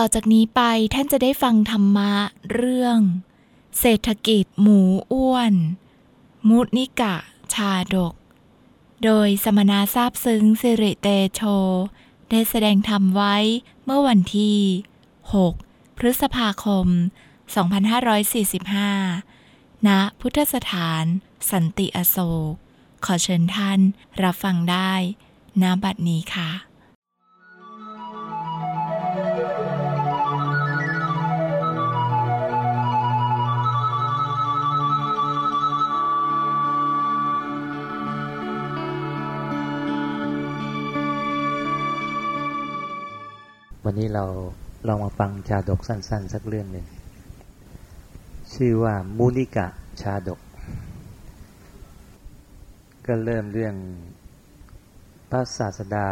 ต่อจากนี้ไปท่านจะได้ฟังธรรมะเรื่อง เศรษฐกิจหมูอ้วน มุนิกะ ชาดก โดยสมณะทราบซึ้งสิริเตโช ได้แสดงธรรมไว้เมื่อวันที่ 6 พฤษภาคม 2545 ณ พุทธสถาน สันติอโศก ขอเชิญท่านรับฟังได้ณบัดนี้ค่ะ วันนี้เราลองมาฟังชาดกสั้นๆสักเรื่องหนึ่ง ชื่อว่ามูนิกะชาดก ก็เริ่มเรื่องพระศาสดา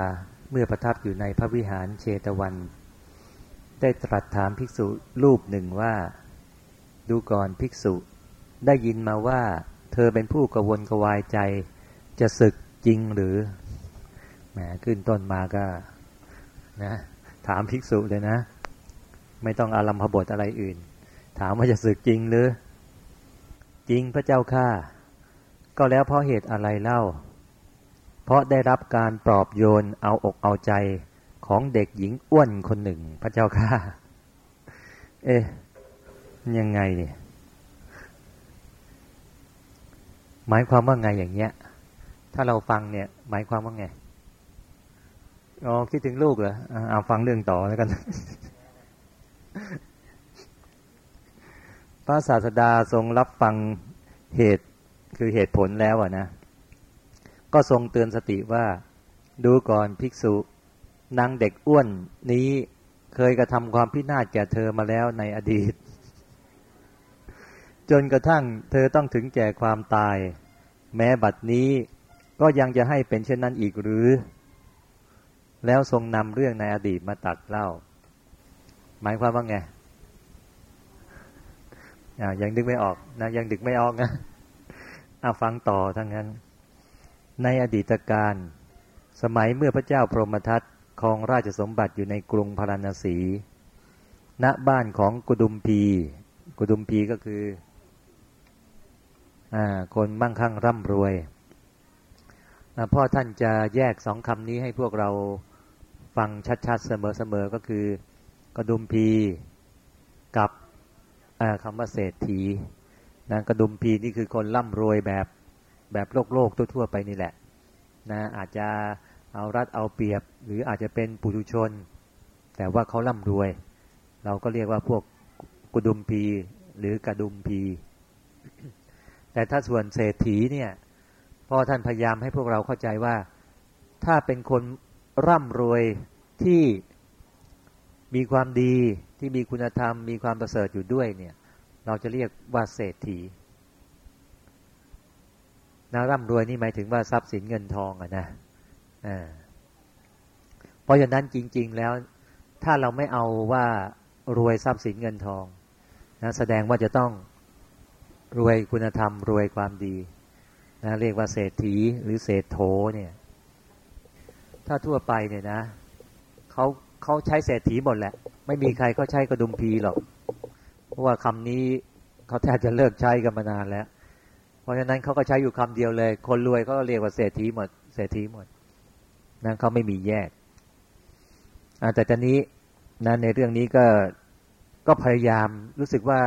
เมื่อประทับอยู่ในพระวิหารเชตวัน ได้ตรัสถามภิกษุรูปหนึ่งว่า ดูก่อนภิกษุได้ยินมาว่า เธอเป็นผู้กวนกวายใจจะศึกจริงหรือแหมขึ้นต้นมาก็นะ ถามภิกษุเลยนะ ไม่ต้องอารัมพบทอะไรอื่น ถามว่าจะสึกจริงหรือ จริงพระเจ้าข้าก็แล้วเพราะเหตุอะไรเล่า เพราะได้รับการปลอบโยนเอาอกเอาใจของเด็กหญิงอ้วนคนหนึ่ง พระเจ้าข้าเอ๊ะยังไงเนี่ย หมายความว่าไงอย่างเงี้ย ถ้าเราฟังเนี่ย หมายความว่าไง อ๋อคิดถึงลูกเหรอเอาฟังเรื่องต่อแล้วกัน พระศาสดาทรงรับฟังเหตุคือเหตุผลแล้วอะนะ ก็ทรงเตือนสติว่าดูก่อนภิกษุนางเด็กอ้วนนี้เคยกระทำความพินาศแก่เธอมาแล้วในอดีต จนกระทั่งเธอต้องถึงแก่ความตาย แม้บัดนี้ก็ยังจะให้เป็นเช่นนั้นอีกหรือ แล้วทรงนำเรื่องในอดีตมาตัดเล่า หมายความว่าไงอ่ายังดึกไม่ออกนะยังดึกไม่ออกนะเอาฟังต่อทั้งนั้น ในอดีตการ สมัยเมื่อพระเจ้าพรหมทัตครองราชสมบัติอยู่ในกรุงพาราณสี ณบ้านของกุดุมพี กุดุมพีก็คืออคนมั่งคั่งร่ำรวย พ่อท่านจะแยกสองคำนี้ให้พวกเราฟังชัดๆ เสมอๆ ก็คือกระดุมพีกับคำว่าเศรษฐีนะกระดุมพีนี่คือคนร่ำรวยแบบแบบโลกโลกทั่วๆไปนี่แหละนะอาจจะเอารัดเอาเปรียบ หรืออาจจะเป็นปุถุชน แต่ว่าเขาร่ำรวย เราก็เรียกว่าพวกกุดุมพีหรือกระดุมพี แต่ถ้าส่วนเศรษฐีเนี่ย พ่อท่านพยายามให้พวกเราเข้าใจว่า ถ้าเป็นคนร่ำรวยที่มีความดีที่มีคุณธรรม มีความประเสริฐอยู่ด้วยเนี่ย เราจะเรียกว่าเศรษฐีนะร่ำรวยนี่หมายถึงว่าทรัพย์สินเงินทองอะนะอ่าเพราะฉะนั้นจริง ๆ แล้ว ถ้าเราไม่เอาว่ารวยทรัพย์สินเงินทองนะแสดงว่าจะต้องรวยคุณธรรม รวยความดี นะเรียกว่าเศรษฐีหรือเศรษโถเนี่ย ถ้าทั่วไปเนี่ยนะเขาเขาใช้เศรษฐีหมดแหละ ไม่มีใครเขาใช้กระดุมพีหรอก เพราะว่าคำนี้เขาแทบจะเลิกใช้กันมานานแล้ว เพราะฉะนั้นเขาก็ใช้อยู่คำเดียวเลย คนรวยเขาก็เรียกว่าเศรษฐีหมดเศรษฐีหมดนั่นเขาไม่มีแยกแต่ตอนนี้นะในเรื่องนี้ก็ก็พยายามรู้สึกว่า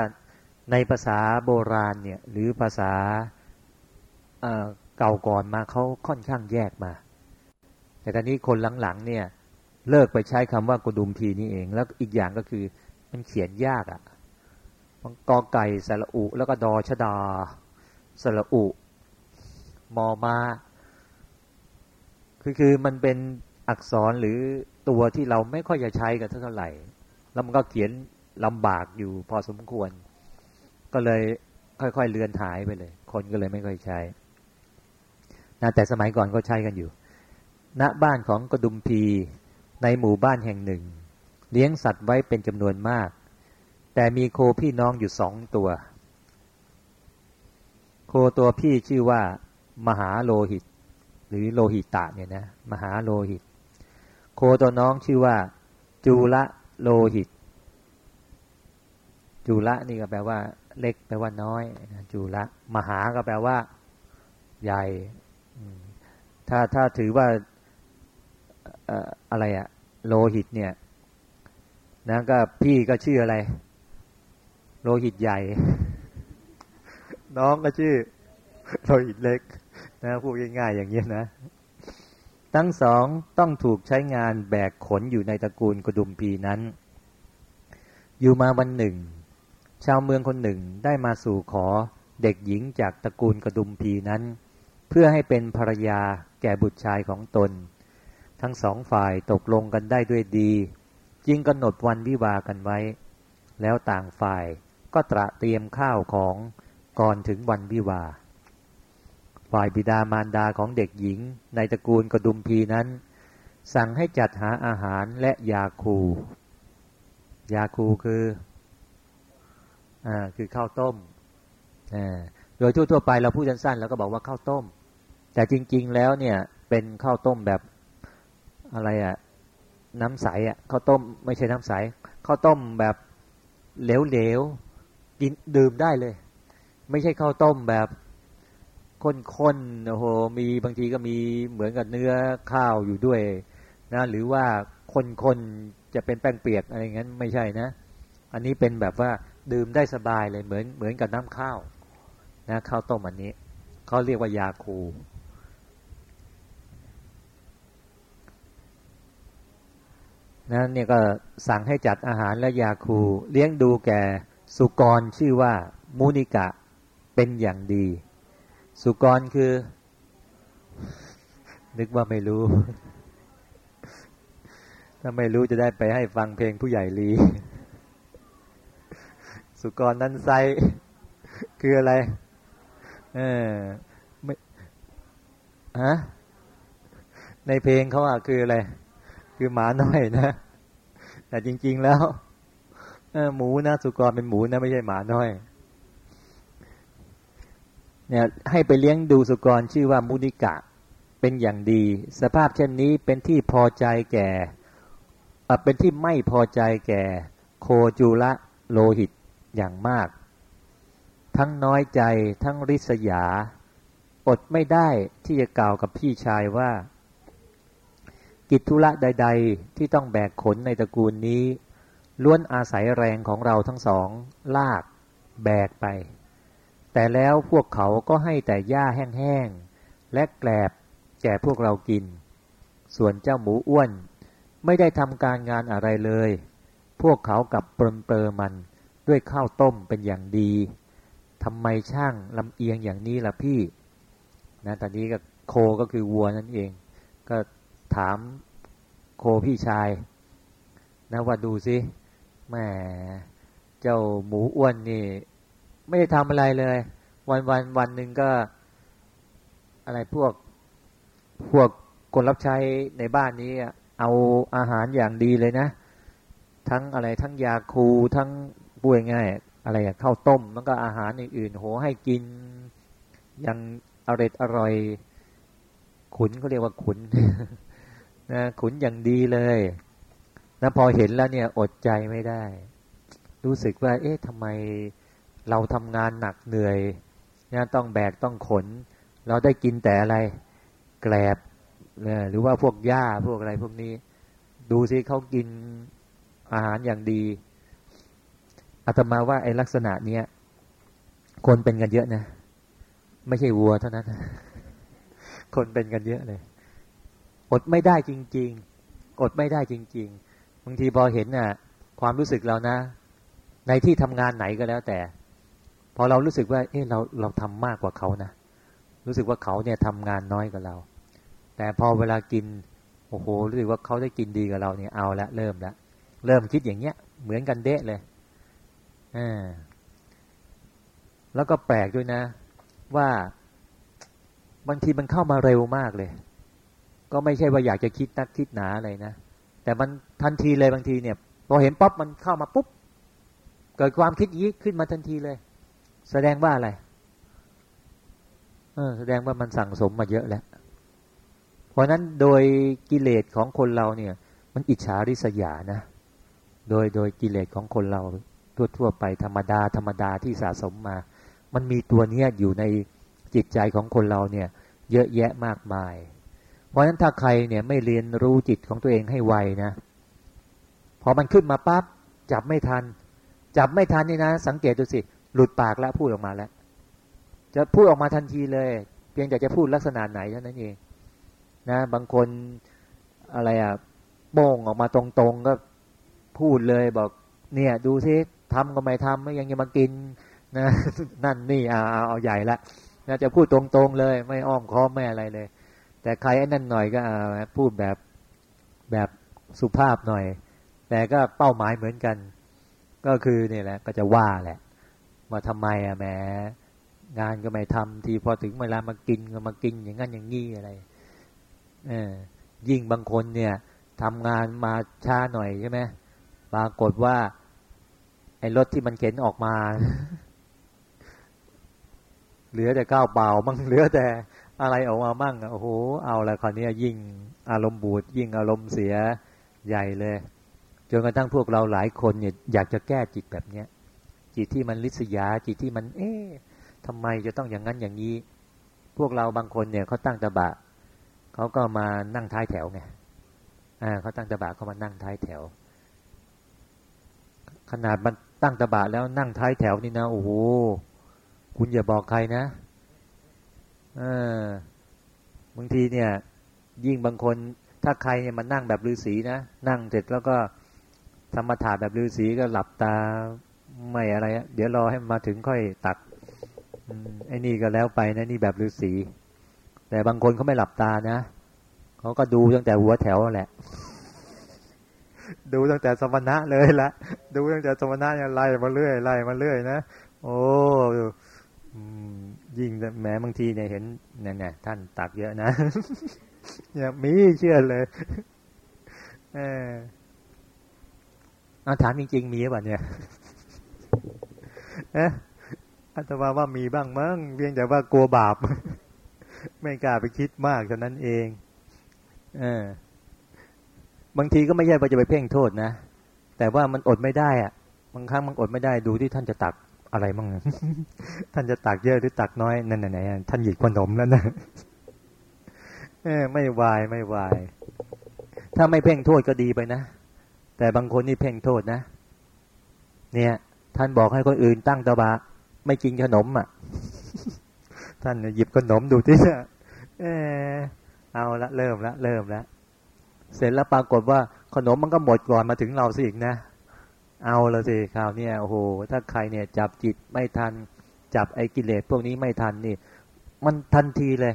ในภาษาโบราณเนี่ยหรือภาษา เก่าก่อนมาเขาค่อนข้างแยกมา แต่ตอนนี้คนหลังๆเนี่ย เลิกไปใช้คำว่ากุดุมพีนี่เอง แล้วอีกอย่างก็คือมันเขียนยากอะ่ะกอไก่สระอุ แล้วก็ดอชดาสระอุ มอมาคือคือมันเป็นอักษรหรือตัวที่เราไม่ค่อยจะใช้กันเท่าไหร่ แล้วมันก็เขียนลำบากอยู่พอสมควร ก็เลยค่อยๆเลือนหายไปเลย คนก็เลยไม่ค่อยใช้ นะแต่สมัยก่อนก็ใช้กันอยู่ ณบ้านของกระดุมพีในหมู่บ้านแห่งหนึ่ง เลี้ยงสัตว์ไว้เป็นจำนวนมาก แต่มีโคพี่น้องอยู่สองตัว โคตัวพี่ชื่อว่า มหาโลหิต หรือโลหิตะเนี่ยนะมหาโลหิต โคตัวน้องชื่อว่า จูละโลหิตจุละนี่ก็แปลว่า เล็กแปลว่าน้อยจุละ มหาก็แปลว่า ใหญ่ ถ้าถ้าถือว่าอะไรอะโลหิตเนี่ยนะก็พี่ก็ชื่ออะไร โลหิตใหญ่ น้องก็ชื่อโลหิตเล็กนะพูดง่ายๆอย่างนี้นะ ทั้งสองต้องถูกใช้งานแบกขนอยู่ในตระกูลกระดุมพีนั้น อยู่มาวันหนึ่ง ชาวเมืองคนหนึ่งได้มาสู่ขอเด็กหญิงจากตระกูลกระดุมพีนั้น เพื่อให้เป็นภรรยาแก่บุตรชายของตน ทั้งสองฝ่ายตกลงกันได้ด้วยดี จึงกำหนดวันวิวากันไว้ แล้วต่างฝ่ายก็ตระเตรียมข้าวของก่อนถึงวันวิวา ฝ่ายบิดามารดาของเด็กหญิง ในตระกูลกระดุมพีนั้น สั่งให้จัดหาอาหารและยาคู ยาคูคืออ่าคือข้าวต้มอ่าโดยทั่วๆไปเราพูดสั้นๆแล้วก็บอกว่าข้าวต้ม แต่จริง ๆ แล้วเนี่ยเป็นข้าวต้มแบบอะไรอะน้ำใสอะข้าวต้มไม่ใช่น้ำใสข้าวต้มแบบเหลวๆกินดื่มได้เลย ไม่ใช่ข้าวต้มแบบข้นๆโอ้โหมีบางทีก็มีเหมือนกับเนื้อข้าวอยู่ด้วยนะหรือว่าคนๆจะเป็นแป้งเปียกอะไรงั้นไม่ใช่นะ อันนี้เป็นแบบว่าดื่มได้สบายเลยเหมือนเหมือนกับน้ำข้าวนะข้าวต้มอันนี้เขาเรียกว่ายาคู นะเนี่ยก็สั่งให้จัดอาหารและยาคูเลี้ยงดูแก่สุกรชื่อว่ามูนิกะเป็นอย่างดี สุกรคือ นึกว่าไม่รู้ ถ้าไม่รู้จะได้ไปให้ฟังเพลงผู้ใหญ่ลี สุกรนั้นไซคืออะไร เออไม่ฮะในเพลงเขาอะคืออะไร คือหมาน้อยนะ แต่จริง ๆแล้วหมูนะสุกรเป็นหมูนะไม่ใช่หมาน้อย เนี่ย ให้ไปเลี้ยงดูสุกรชื่อว่ามุนิกะเป็นอย่างดี สภาพเช่นนี้เป็นที่พอใจแก่เป็นที่ไม่พอใจแก่ โคจูละโลหิตอย่างมาก ทั้งน้อยใจทั้งริษยา อดไม่ได้ที่จะกล่าวกับพี่ชายว่า กิจธุระใด ๆ ที่ต้องแบกขนในตระกูลนี้ ล้วนอาศัยแรงของเราทั้งสอง ลากแบกไป แต่แล้วพวกเขาก็ให้แต่หญ้าแห้งๆ และแกลบแก่พวกเรากิน ส่วนเจ้าหมูอ้วน ไม่ได้ทำการงานอะไรเลย พวกเขากับเปรมเปรมันด้วยข้าวต้มเป็นอย่างดีทำไมช่างลำเอียงอย่างนี้ล่ะพี่นะตอนนี้ก็โคก็คือวัวนั่นเอง ก็ ถามโคพี่ชายนะว่าดูสิแม่เจ้าหมูอ้วนนี่ ไม่ได้ทำอะไรเลย วันวันวันหนึ่งก็ อะไรพวกพวกคนรับใช้ในบ้านนี้เอาอาหารอย่างดีเลยนะ ทั้งอะไรทั้งยาคูทั้งป่วยง่าย อะไรข้าวต้มแล้วก็อาหารอื่นๆโหให้กินอย่างอร่อยอร่อย ขุนเขาเรียกว่าขุน นะขุนอย่างดีเลยนะพอเห็นแล้วเนี่ยอดใจไม่ได้ รู้สึกว่า เอ๊ะทำไมเราทำงานหนักเหนื่อยนะต้องแบกต้องขน เราได้กินแต่อะไร แกลบหรือว่าพวกหญ้าพวกอะไรพวกนี้ ดูสิเขากินอาหารอย่างดีอาตมาว่าไอ้ลักษณะเนี้ยคนเป็นกันเยอะนะ ไม่ใช่วัวเท่านั้น คนเป็นกันเยอะเลย อดไม่ได้จริง ๆ อดไม่ได้จริง ๆ บางทีพอเห็นน่ะ ความรู้สึกเรานะ ในที่ทำงานไหนก็แล้วแต่ พอเรารู้สึกว่า เออเราเราทำมากกว่าเขานะรู้สึกว่าเขาเนี่ยทำงานน้อยกว่าเรา แต่พอเวลากินโอ้โหรู้สึกว่าเขาได้กินดีกับเราเนี่ยเอาละเริ่มละเริ่มคิดอย่างเงี้ย เหมือนกันเดะเลยอ่าแล้วก็แปลกด้วยนะ ว่าบางทีมันเข้ามาเร็วมากเลย ก็ไม่ใช่ว่าอยากจะคิดนักคิดหนาอะไรนะ แต่มันทันทีเลยบางทีเนี่ยพอเห็นป๊อปมันเข้ามาปุ๊บ เกิดความคิดยี้ขึ้นมาทันทีเลย แสดงว่าอะไรเออแสดงว่ามันสั่งสมมาเยอะแล้ว เพราะนั้นโดยกิเลสของคนเราเนี่ย มันอิจฉาริษยานะ โดยโดยกิเลสของคนเราเทั่วๆไปธรรมดา ธรรมดาที่สะสมมา มันมีตัวเนี้ยอยู่ในจิตใจของคนเราเนี่ย เยอะแยะมากมาย เพราะฉะนั้นถ้าใครเนี่ยไม่เรียนรู้จิตของตัวเองให้ไวนะพอมันขึ้นมาปั๊บจับไม่ทัน จับไม่ทันนี่นะ สังเกตดูสิ หลุดปากแล้วพูดออกมาแล้ว จะพูดออกมาทันทีเลย เพียงแต่จะพูดลักษณะไหนเท่านั้นเองนะ บางคนอะไรอะโป่งออกมาตรงๆก็พูดเลยบอก เนี่ย ดูซิทำก็ไม่ทำไม่ยังจะมากินนะนั่นนี่เอาเอาเอาใหญ่ละนะจะพูดตรงๆเลย ไม่อ้อมค้อมไม่อะไรเลย แต่ใครไอ้นั่นหน่อยก็พูดแบบแบบสุภาพหน่อย แต่ก็เป้าหมายเหมือนกัน ก็คือเนี่ยแหละก็จะว่าแหละว่าทำไมอะแหมงานก็ไม่ทำทีพอถึงเวลามากินก็มากินอย่างนั้นอย่างนี้อะไรเออยิ่งบางคนเนี่ยทำงานมาช้าหน่อยใช่ไหมปรากฏว่า ไอ้รถที่มันเข็นออกมา เหลือแต่ก้าวเปล่ามั่งเหลือแต่ อะไรออกมามั่งโอ้โหเอาละคราวนี้ยิ่งอารมณ์บูดยิ่งอารมณ์เสียใหญ่เลยจนกระทั่งพวกเราหลายคนเนี่ยอยากจะแก้จิตแบบเนี้ยจิตที่มันลิษยาจิตที่มัน เอ๊ะทำไมจะต้องอย่างนั้นอย่างนี้ พวกเราบางคนเนี่ยเขาตั้งตะบะเขาก็มานั่งท้ายแถวไงอ่าเขาตั้งตะบะเขามานั่งท้ายแถว ขนาดมันตั้งตะบะแล้วนั่งท้ายแถวนี่นะโอ้โหคุณอย่าบอกใครนะ เออบางทีเนี่ย ยิ่งบางคนถ้าใครเนี่ยมันนั่งแบบฤาษีนะนั่งเสร็จแล้วก็ธรรมถาแบบฤาษีก็หลับตาไม่อะไรเดี๋ยวรอให้มาถึงค่อยตักไอ้นี่ก็แล้วไปนะนี่แบบฤาษีแต่บางคนเขาไม่หลับตานะเขาก็ดูตั้งแต่หัวแถวแหละ ดูตั้งแต่สมณะเลยละดูตั้งแต่สมณะเนี่ยไล่มาเรื่อยไล่มาเรื่อยนะโอ้ ยิ่งแม้บางทีเนี่ยเห็นเนี่ยเนี่ยท่านตักเยอะนะเนี่ยมีเชื่อเลย เออเอาถามจริง ๆ มีป่ะเนี่ยเอ๊ะอาตมาว่ามีบ้างมั้งเพียงแต่ว่ากลัวบาป ไม่กล้าไปคิดมากเท่านั้นเอง เออบางทีก็ไม่ใช่ว่าจะไปเพ่งโทษนะ แต่ว่ามันอดไม่ได้อะบางครั้งมันอดไม่ได้ดูที่ท่านจะตัก อะไรมั่งท่านจะตักเยอะหรือตักน้อยนั่นไหนท่านหยิบขนมแล้วนะไม่วายไม่วาย ถ้าไม่เพ่งโทษก็ดีไปนะ แต่บางคนนี่เพ่งโทษนะ เนี่ย ท่านบอกให้คนอื่นตั้งตะบะไม่กินขนมอะ ท่านหยิบขนมดูที่เออเอาละเริ่มละเริ่มละ เสร็จแล้วปรากฏว่าขนมมันก็หมดก่อนมาถึงเราสิอีกนะ เอาละสิคราวนี้โอ้โห ถ้าใครเนี่ยจับจิตไม่ทัน จับไอ้กิเลสพวกนี้ไม่ทันนี่ มันทันทีเลย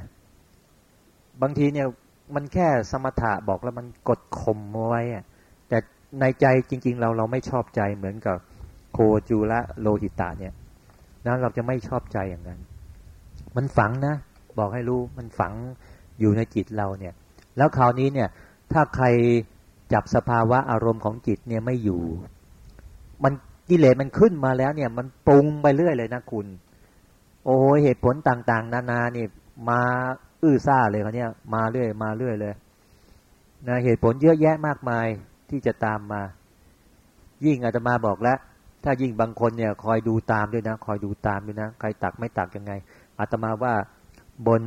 บางทีเนี่ยมันแค่สมถะบอกแล้วมันกดข่มไว้แต่ในใจจริง ๆ เราเราไม่ชอบใจเหมือนกับโคจูละโลหิตะเนี่ยนะเราจะไม่ชอบใจอย่างนั้น มันฝังนะ บอกให้รู้มันฝังอยู่ในจิตเราเนี่ย แล้วคราวนี้เนี่ย ถ้าใครจับสภาวะอารมณ์ของจิตเนี่ยไม่อยู่ มันกิเลสมันขึ้นมาแล้วเนี่ย มันปรุงไปเรื่อยเลยนะคุณ โอ้เหตุผลต่างๆ นานานี่มาอื้อซ่าเลยเขาเนี่ยมาเรื่อยมาเรื่อยเลยนะเหตุผลเยอะแยะมากมายที่จะตามมา ยิ่งอาตมาบอกแล้ว ถ้ายิ่งบางคนเนี่ย คอยดูตามด้วยนะ คอยดูตามด้วยนะ ใครตักไม่ตักยังไงอาตมาว่าบน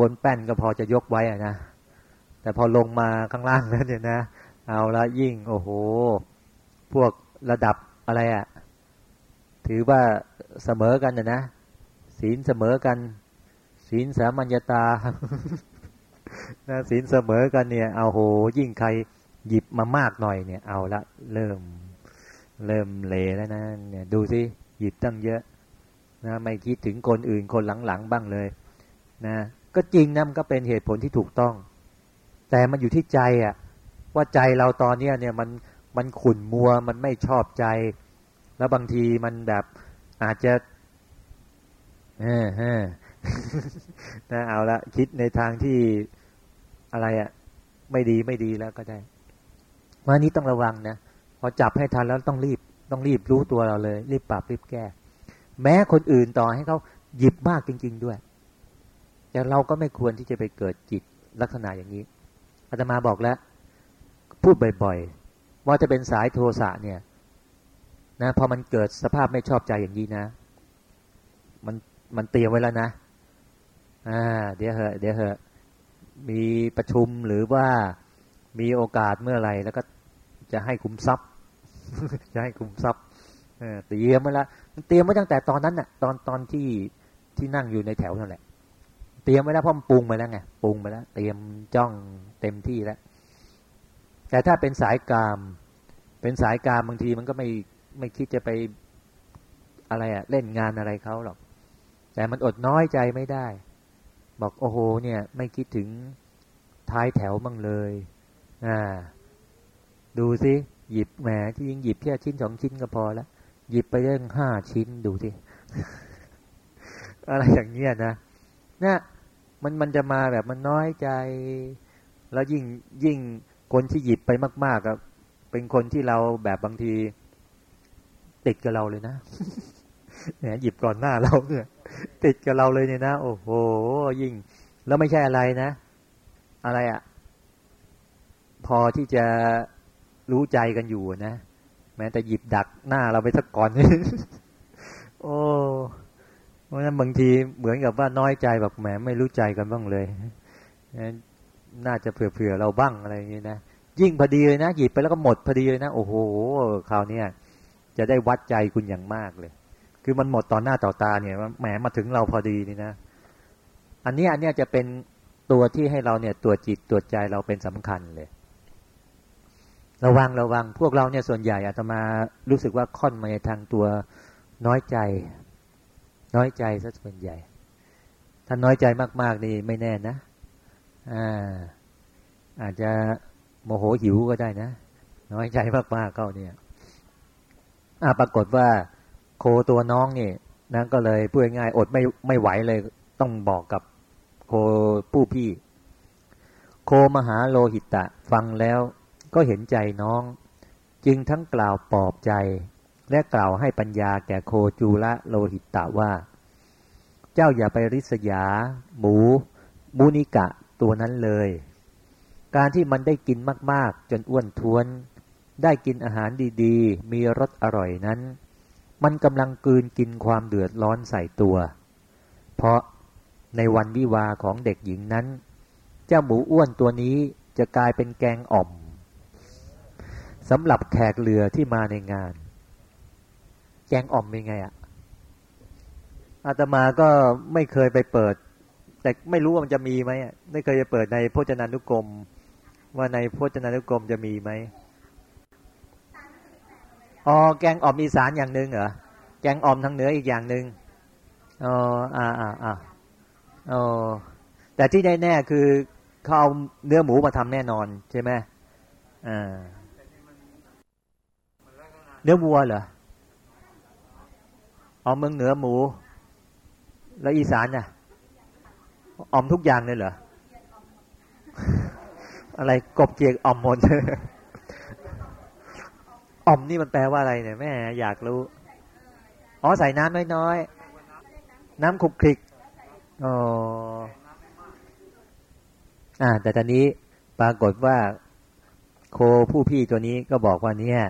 บนแป้นก็พอจะยกไว้อะนะแต่พอลงมาข้างล่างแล้วเนี่ยนะ เอาละยิ่ง โอ้โห พวกระดับ อะไรอะ่ะ ถือว่าเสมอกันนะนะศีลเสมอกัน ศีลสามัญญาตานะศีลเสมอกันเนี่ย เอาโห ยิ่งใครหยิบมามากหน่อยเนี่ย เอาละเริ่ม เริ่มเลแล้วนะเนี่ยดูสิหยิบตั้งเยอะนะไม่คิดถึงคนอื่นคนหลังๆบ้างเลยนะก็จริงนะมันก็เป็นเหตุผลที่ถูกต้อง แต่มันอยู่ที่ใจอะว่าใจเราตอนเนี้ยเนี่ยมันมันขุ่นมัวมันไม่ชอบใจ แล้วบางทีมันแบบอาจจะเออเออนะเอาละคิดในทางที่อะไรอะไม่ดีไม่ดีแล้วก็ได้วันนี้ต้องระวังนะพอจับให้ทันแล้วต้องรีบ ต้องรีบรู้ตัวเราเลย รีบปรับรีบแก้ แม้คนอื่นต่อให้เขาหยิบมากจริง ๆด้วย แต่เราก็ไม่ควรที่จะไปเกิดจิตลักษณะอย่างนี้อาตมาบอกแล้ว พูดบ่อย ๆ ว่าจะเป็นสายโทสะเนี่ย นะพอมันเกิดสภาพไม่ชอบใจอย่างนี้นะ มันมันเตรียมไว้แล้วนะอ่าเดี๋ยวเหอะเดี๋ยวเหอะมีประชุมหรือว่ามีโอกาสเมื่อไรแล้วก็จะให้คุ้มทรัพย์ จะให้คุ้มทรัพย์เตรียมไว้แล้วมันเตรียมไว้ตั้งแต่ตอนนั้นน่ะ ตอนตอนที่ที่นั่งอยู่ในแถวนั่นแหละ เตรียมไว้แล้วเพราะมันปรุงไปแล้วไงปรุงไปแล้ว เตรียมจ้องเต็มที่แล้วแต่ถ้าเป็นสายกาม เป็นสายกามบางทีมันก็ไม่ ไม่คิดจะไปอะไรอะเล่นงานอะไรเขาหรอก แต่มันอดน้อยใจไม่ได้ บอกโอ้โหเนี่ย ไม่คิดถึงท้ายแถวบ้างเลยอ่าดูสิหยิบแหมที่ยิงหยิบแค่ชิ้นสองชิ้นก็พอแล้วหยิบไปเรื่องห้าชิ้นดูสิอะไรอย่างเงี้ยนะเนี่ยมันมันจะมาแบบมันน้อยใจ แล้วยิ่งยิ่งคนที่หยิบไปมากๆก็เป็นคนที่เราแบบบางที ติดกับเราเลยนะเนี่ยหยิบก่อนหน้าเราเนี่ยติดกับเราเลยเนี่ยนะ โอ้โห ยิ่ง แล้วไม่ใช่อะไรนะ อะไรอะ่ะ พอที่จะรู้ใจกันอยู่นะแม้แต่หยิบดักหน้าเราไปสักก่อนโอ้เพราะนั้นบางทีเหมือนกับว่าน้อยใจแบบแหมไม่รู้ใจกันบ้างเลยน่าจะเผื่อๆเราบ้างอะไรอย่างนี้นะยิ่งพอดีเลยนะหยิบไปแล้วก็หมดพอดีเลยนะโอ้โหคราวนี้ จะได้วัดใจคุณอย่างมากเลย คือมันหมดต่อหน้าต่อตาเนี่ยแหมมาถึงเราพอดีนี่นะ อันนี้อันนี้จะเป็นตัวที่ให้เราเนี่ยตัวจิตตัวใจเราเป็นสำคัญเลย ระวังระวังพวกเราเนี่ยส่วนใหญ่อาตมารู้สึกว่าค่อนมาในทางตัวน้อยใจ น้อยใจซะส่วนใหญ่ ถ้าน้อยใจมาก ๆ นี่ไม่แน่นะอ่าอาจจะโมโหหิวก็ได้นะ น้อยใจมากๆเขาเนี่ย อ่าปรากฏว่าโคตัวน้องนี่นั่นก็เลยพูดง่ายอดไม่ไม่ไหวเลยต้องบอกกับโคผู้พี่ โคมหาโลหิตะฟังแล้วก็เห็นใจน้อง จึงทั้งกล่าวปลอบใจ และกล่าวให้ปัญญาแก่โคจูละโลหิตะว่า เจ้าอย่าไปริษยา หมู มูนิกะตัวนั้นเลย การที่มันได้กินมาก ๆ จนอ้วนท้วน ได้กินอาหารดีๆ มีรสอร่อยนั้น มันกำลังกืนกินความเดือดร้อนใส่ตัว เพราะในวันวิวาของเด็กหญิงนั้น เจ้าหมูอ้วนตัวนี้จะกลายเป็นแกงอ่อมสำหรับแขกเรือที่มาในงาน แกงอ่อมเป็นไงอะอาตมาก็ไม่เคยไปเปิด แต่ไม่รู้ว่ามันจะมีไหมไม่เคยจะเปิดในพจนานุกรม ว่าในพจนานุกรมจะมีไหม อ๋อแกงอ่อมอีสานอย่างหนึ่งเหรอแกงอ่อมทางเหนืออีกอย่างหนึ่งอ๋ออ่าอ่าอ่าอ๋อแต่ที่แน่ๆคือเขาเอาเนื้อหมูมาทำแน่นอนใช่ไหมอ่าเนื้อวัวเหรอเอาเมืองเหนือหมู แล้วอีสานน่ะออมทุกอย่างเลยเหรออะไรกบเกียกออมหมด อ่อมนี่มันแปลว่าอะไรเนี่ยแม่อยากรู้ อ๋อใส่น้ำน้อยๆ น้ำคลุกคลิกอ๋ออ่า แต่ตอนนี้ปรากฏว่า โคผู้พี่ตัวนี้ก็บอกว่าเนี่ย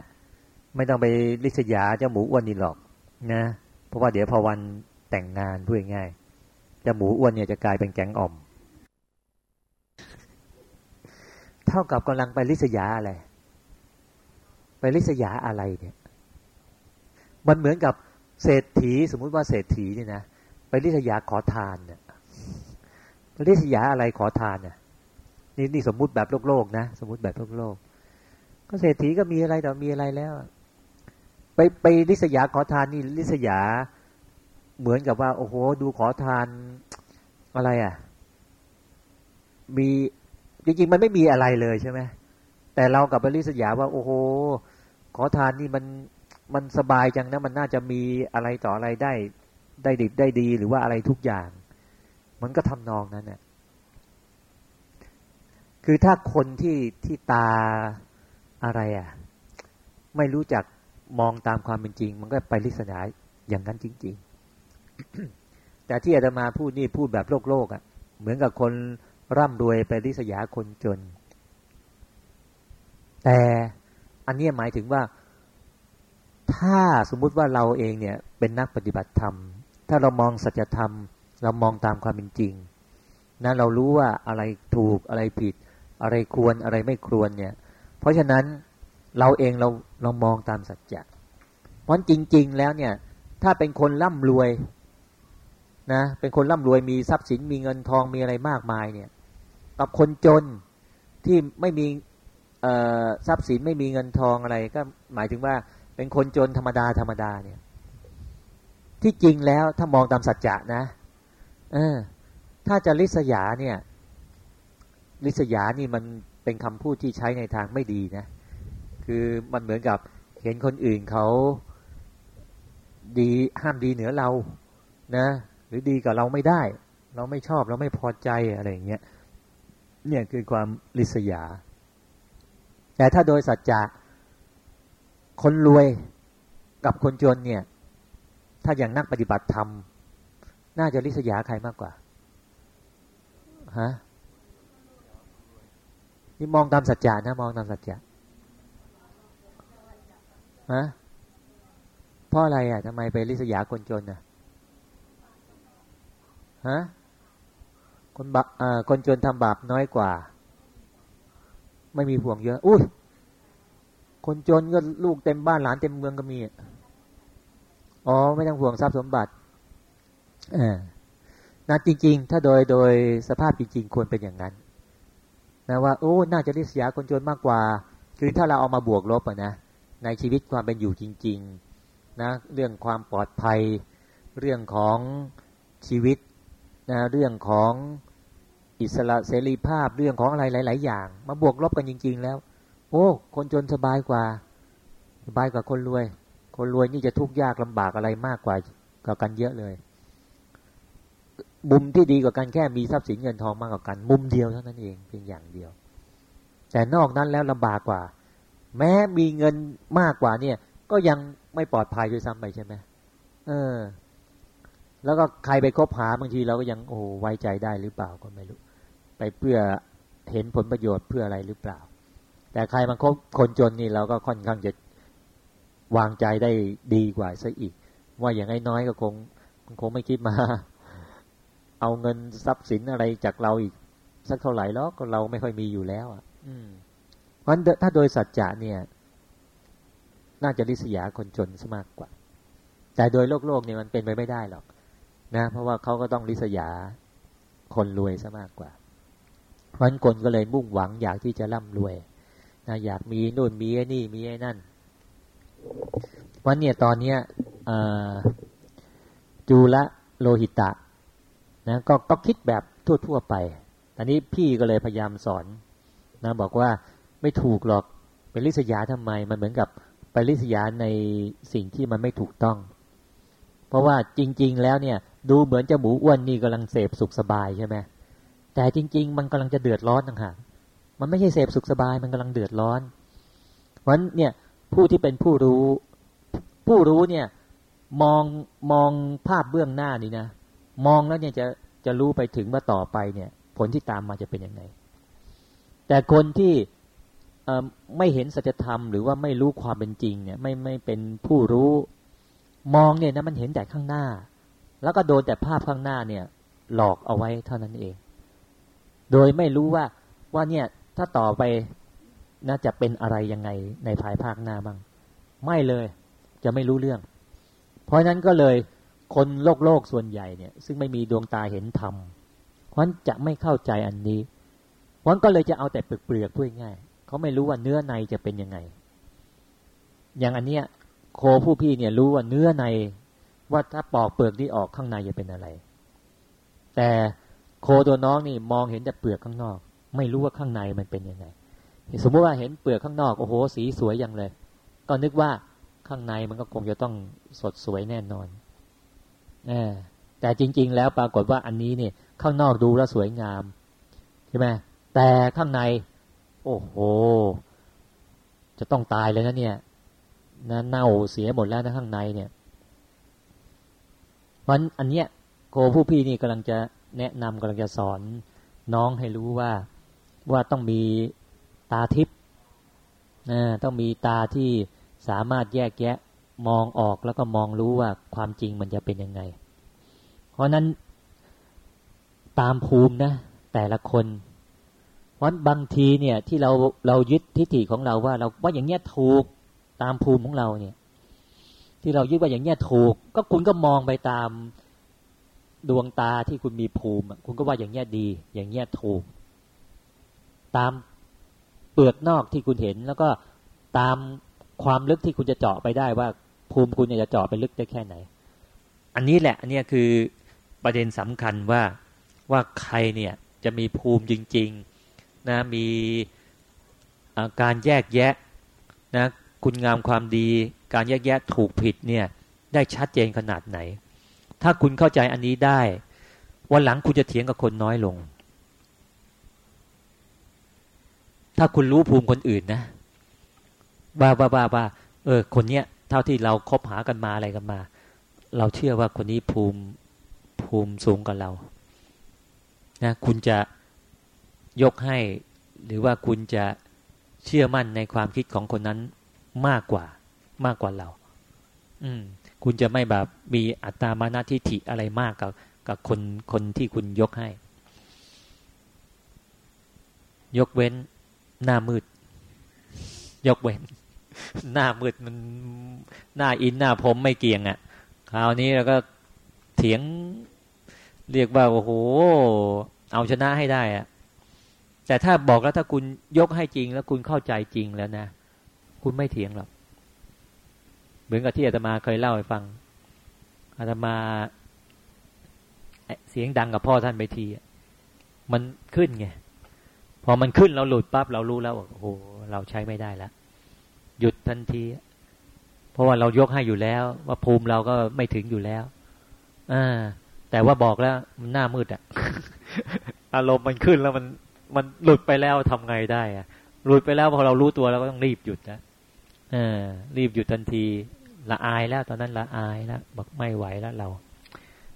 ไม่ต้องไปลิษยาเจ้าหมูอ้วนนี่หรอก นะ เพราะว่าเดี๋ยวพอวันแต่งงานพูดง่ายเจ้าหมูอ้วนเนี่ยจะกลายเป็นแก๊งอ่อม เท่ากับกำลังไปลิษยาอะไร ไปลิษยาอะไรเนี่ย มันเหมือนกับเศรษฐีสมมุติว่าเศรษฐีเนี่ยนะไปลิษยาขอทานเนี่ยไปลิษยาอะไรขอทานเนี่ยนี่นี่สมมุติแบบโลกโลกนะสมมุติแบบโลกโลกก็เศรษฐีก็มีอะไรแต่มีอะไรแล้ว ไปไปลิษยาขอทานนี่ลิษยา เหมือนกับว่า โอ้โห ดูขอทานอะไรอะ มีจริงๆมันไม่มีอะไรเลยใช่ไหมแต่เรากับบริษยาว่า โอ้โห ขอทานนี่มันมันสบายจังนะมันน่าจะมีอะไรต่ออะไรได้ได้ดิบได้ดีหรือว่าอะไรทุกอย่าง มันก็ทำนองนั้นเนี่ยคือถ้าคนที่ที่ตาอะไรอะ ไม่รู้จักมองตามความเป็นจริง มันก็ไปลิษณาอย่างนั้นจริง ๆ แต่ที่อาตมาพูดนี่พูดแบบโลกโลกอะ เหมือนกับคนร่ำรวยไปริษยาคนจน แต่ อันนี้หมายถึงว่า ถ้าสมมุติว่าเราเองเนี่ยเป็นนักปฏิบัติธรรม ถ้าเรามองสัจธรรม เรามองตามความเป็นจริงนะเรารู้ว่าอะไรถูกอะไรผิด อะไรควรอะไรไม่ควรเนี่ย เพราะฉะนั้นเราเองเราเรามองตามสัจจะเพราะจริง ๆ แล้วเนี่ย ถ้าเป็นคนร่ำรวยนะเป็นคนร่ำรวยมีทรัพย์สินมีเงินทองมีอะไรมากมายเนี่ย กับคนจนที่ไม่มี ทรัพย์สินไม่มีเงินทองอะไร ก็หมายถึงว่าเป็นคนจนธรรมดาธรรมดาเนี่ย ที่จริงแล้วถ้ามองตามสัจจะนะ เออ ถ้าจะลิษยาเนี่ย ลิษยานี่มันเป็นคำพูดที่ใช้ในทางไม่ดีนะ คือมันเหมือนกับเห็นคนอื่นเขาดีห้ามดีเหนือเรานะ หรือดีกับเราไม่ได้ เราไม่ชอบเราไม่พอใจอะไรอย่างเงี้ยเนี่ยคือความลิษยา แต่ถ้าโดยสัจจะคนรวยกับคนจนเนี่ย ถ้าอย่างนักปฏิบัติธรรม น่าจะลิษยาใครมากกว่าฮะนี่มองตามสัจจะนะมองตามสัจจะฮะเพราะอะไรอะทำไมไปริษยาคนจนอะฮะคนบาอ่าคนจนทำบาปน้อยกว่า ไม่มีห่วงเยอะ อุ้ยคนจนก็ลูกเต็มบ้านหลานเต็มเมืองก็มี อ๋อ ไม่ต้องห่วงทรัพย์สมบัติเออนะจริง ๆ ถ้าโดยโดยสภาพจริง ๆ ควรเป็นอย่างนั้นนะว่าโอ้ น่าจะริษยาคนจนมากกว่า คือถ้าเราเอามาบวกลบอะนะ ในชีวิตความเป็นอยู่จริง ๆ นะ เรื่องความปลอดภัย เรื่องของชีวิตนะ เรื่องของ อิสระเสรีภาพเรื่องของอะไรหลาย ๆ อย่าง มาบวกลบกันจริง ๆ แล้ว โอ้คนจนสบายกว่า สบายกว่าคนรวย คนรวยนี่จะทุกข์ยากลำบากอะไรมากกว่ากับกันเยอะเลย มุมที่ดีกว่ากันแค่มีทรัพย์สินเงินทองมากกว่ากัน มุมเดียวเท่านั้นเองเพียงอย่างเดียว แต่นอกนั้นแล้วลำบากกว่า แม้มีเงินมากกว่าเนี่ย ก็ยังไม่ปลอดภัยด้วยซ้ำไปใช่ไหมเออ แล้วก็ใครไปคบหาบางทีเราก็ยังโอ้ไว้ใจได้หรือเปล่าก็ไม่รู้ ไปเพื่อเห็นผลประโยชน์เพื่ออะไรหรือเปล่า แต่ใครมาคบคนจนนี่เราก็ค่อนข้างจะวางใจได้ดีกว่าซะอีก ว่าอย่างน้อยก็คงคงไม่คิดมา เอาเงินทรัพย์สินอะไรจากเราอีก สักเท่าไหร่แล้วก็เราไม่ค่อยมีอยู่แล้ว อะ อืมเพราะถ้าโดยสัจจะเนี่ย น่าจะริษยาคนจนซะมากกว่า แต่โดยโลกโลกเนี่ยมันเป็นไปไม่ได้หรอก นะ เพราะว่าเขาก็ต้องริษยาคนรวยซะมากกว่า เพราะนั้นคนก็เลยมุ่งหวังอยากที่จะร่ำรวยนะอยากมีนู่นมีไอ้นี่มีไอ้นั่นวันเนี่ยตอนเนี้ยจูละโลหิตะนะก็ก็คิดแบบทั่วๆไปตอนนี้พี่ก็เลยพยายามสอนนะบอกว่าไม่ถูกหรอกเป็นลิษยาทำไมมันเหมือนกับไปลิษยาในสิ่งที่มันไม่ถูกต้อง เพราะว่าจริง ๆ แล้วเนี่ย ดูเหมือนจะหมูอ้วนนี่กำลังเสพสุขสบายใช่ไหม แต่จริง ๆ มันกำลังจะเดือดร้อนต่างหากมันไม่ใช่เสพสุขสบายมันกำลังเดือดร้อนเพราะฉะนั้นเนี่ยผู้ที่เป็นผู้รู้ ผู้รู้เนี่ยมองมองภาพเบื้องหน้านี่นะมองแล้วเนี่ยจะจะรู้ไปถึงว่าต่อไปเนี่ย ผลที่ตามมาจะเป็นยังไง แต่คนที่ไม่เห็นสัจธรรมหรือว่าไม่รู้ความเป็นจริงเนี่ยไม่ไม่เป็นผู้รู้มองเนี่ยนะมันเห็นแต่ข้างหน้า แล้วก็โดนแต่ภาพข้างหน้าเนี่ย หลอกเอาไว้เท่านั้นเอง โดยไม่รู้ว่าว่าเนี่ยถ้าต่อไปน่าจะเป็นอะไรยังไงในภายภาคหน้าบ้างไม่เลยจะไม่รู้เรื่อง เพราะนั้นก็เลยคนโลกโลกส่วนใหญ่เนี่ย ซึ่งไม่มีดวงตาเห็นธรรมเพราะนั้นจะไม่เข้าใจอันนี้เพราะนั้นก็เลยจะเอาแต่เปลือกๆพูดง่ายเขาไม่รู้ว่าเนื้อในจะเป็นยังไง อย่างอันเนี้ยโคผู้พี่เนี่ยรู้ว่าเนื้อในว่าถ้าปอกเปลือกนี้ออกข้างในจะเป็นอะไร แต่ โคตัวน้องนี่มองเห็นแต่เปลือกข้างนอก ไม่รู้ว่าข้างในมันเป็นยังไง สมมติว่าเห็นเปลือกข้างนอกโอ้โหสีสวยอย่างเลย ก็นึกว่าข้างในมันก็คงจะต้องสดสวยแน่นอนอแต่จริง ๆ แล้วปรากฏว่าอันนี้เนี่ยข้างนอกดูแล้วสวยงามใช่ไหมแต่ข้างใน โอ้โห จะต้องตายเลยนะเนี่ยนะเน่าเสียหมดแล้วนะข้างในเนี่ยเพราะอันเนี้ยโกผู้พี่นี่กำลังจะ แนะนำกำลังจะสอนน้องให้รู้ว่าว่าต้องมีตาทิพย์ต้องมีตาที่สามารถแยกแยะมองออกแล้วก็มองรู้ว่าความจริงมันจะเป็นยังไง เพราะนั้นตามภูมินะแต่ละคนเพราะบางทีเนี่ยที่เราเรายึดทิฏฐิของเราว่า เราว่าอย่างเงี้ยถูกตามภูมิของเราเนี่ย ที่เรายึดว่าอย่างเงี้ยถูก ก็คุณก็มองไปตาม ดวงตาที่คุณมีภูมิ คุณก็ว่าอย่างเงี้ยดี อย่างเงี้ยถูก ตามเปลือกนอกที่คุณเห็น แล้วก็ตามความลึกที่คุณจะเจาะไปได้ว่า ภูมิคุณจะเจาะไปลึกได้แค่ไหน อันนี้แหละ อันนี้คือประเด็นสำคัญว่าว่าใครเนี่ยจะมีภูมิจริง ๆนะมีการแยกแยะนะคุณงามความดี การแยกแยะถูกผิดเนี่ยได้ชัดเจนขนาดไหน ถ้าคุณเข้าใจอันนี้ได้ วันหลังคุณจะเถียงกับคนน้อยลง ถ้าคุณรู้ภูมิคนอื่นนะว่าว่าว่าว่าเออ คนเนี้ยเท่าที่เราคบหากันมาอะไรกันมา เราเชื่อว่าคนนี้ภูมิภูมิสูงกว่าเรา นะ คุณจะยกให้ หรือว่าคุณจะเชื่อมั่นในความคิดของคนนั้นมากกว่ามากกว่าเรา อืม คุณจะไม่แบบมีอัตตามานาทิฐิอะไรมากกับกับคนคนที่คุณยกให้ ยกเว้น หน้ามืด ยกเว้น หน้ามืดมันหน้าอินหน้าผมไม่เกี่ยงอะ่ะ คราวนี้เราก็เถียงเรียกว่าโอ้โหเอาชนะให้ได้อะแต่ถ้าบอกแล้วถ้าคุณยกให้จริงแล้วคุณเข้าใจจริงแล้วนะ คุณไม่เถียงหรอก เหมือนกับที่อาตมาเคยเล่าให้ฟังอาตมาเสียงดังกับพ่อท่านไปทีมันขึ้นไงพอมันขึ้นเราหลุดปั๊บเรารู้แล้วโอ้โหเราใช้ไม่ได้แล้วหยุดทันที เพราะว่าเรายกให้อยู่แล้ว ว่าภูมิเราก็ไม่ถึงอยู่แล้วอ่าแต่ว่าบอกแล้วมันหน้ามืดอะอารมณ์มันขึ้นแล้วมันมันหลุดไปแล้วทำไงได้อะหลุดไปแล้วพอเรารู้ตัวเราก็ต้องรีบหยุดนะเออรีบหยุดทันที ละอายแล้วตอนนั้นละอายแล้วบอกไม่ไหวแล้วเรา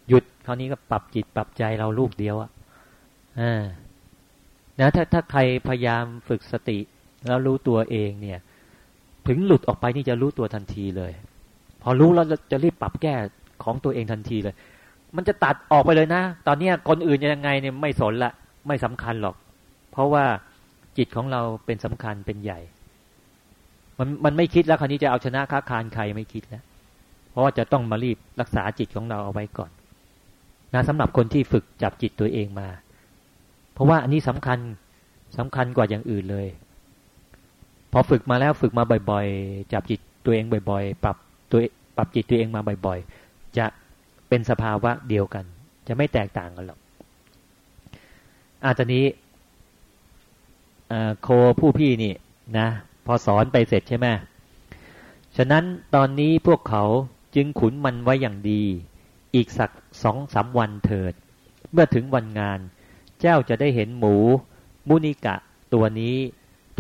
หยุดคราวนี้ก็ปรับจิตปรับใจเราลูกเดียวอะอ่านะถ้าถ้าใครพยายามฝึกสติ แล้วรู้ตัวเองเนี่ย ถึงหลุดออกไปนี่จะรู้ตัวทันทีเลย พอรู้แล้วจะรีบปรับแก้ของตัวเองทันทีเลย มันจะตัดออกไปเลยนะ ตอนนี้คนอื่นยังไงเนี่ยไม่สนละ ไม่สำคัญหรอก เพราะว่าจิตของเราเป็นสำคัญเป็นใหญ่ มันมันไม่คิดแล้วคราวนี้จะเอาชนะค้าคารใครไม่คิดแล้ว เพราะว่าจะต้องมารีบรักษาจิตของเราเอาไว้ก่อนนะสำหรับคนที่ฝึกจับจิตตัวเองมา เพราะว่าอันนี้สำคัญสำคัญกว่าอย่างอื่นเลย พอฝึกมาแล้วฝึกมาบ่อยๆ จับจิตตัวเองบ่อย ๆ ปรับตัวปรับจิตตัวเองมาบ่อย ๆ จะเป็นสภาวะเดียวกัน จะไม่แตกต่างกันหรอกอาตอนนี้โคผู้พี่นี่นะ พอสอนไปเสร็จใช่ไหมฉะนั้นตอนนี้พวกเขาจึงขุนมันไว้อย่างดี อีกสักสองสาวันเถิด เมื่อถึงวันงาน เจ้าจะได้เห็นหมู มุนิกะตัวนี้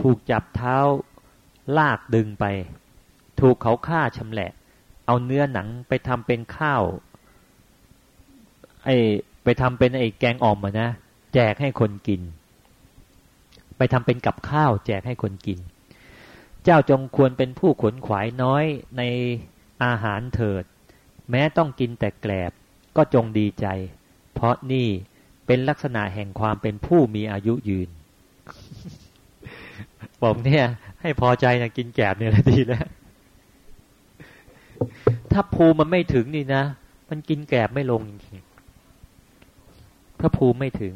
ถูกจับเท้าลากดึงไป ถูกเขาฆ่าชำแหละ เอาเนื้อหนังไปทำเป็นข้าวไอไปทำเป็นไอ้แกงอ่อมอะนะ แจกให้คนกิน ไปทำเป็นกับข้าว แจกให้คนกิน เจ้าจงควรเป็นผู้ขนขวายน้อยในอาหารเถิด แม้ต้องกินแต่แกลบก็จงดีใจ เพราะนี่เป็นลักษณะแห่งความเป็นผู้มีอายุยืนผมเนี่ย ให้พอใจนะกินแกลบเนี่ยละดีแล้ว ถ้าภูมันไม่ถึงนี่นะ มันกินแกลบไม่ลงจริงถ้าภูมิไม่ถึง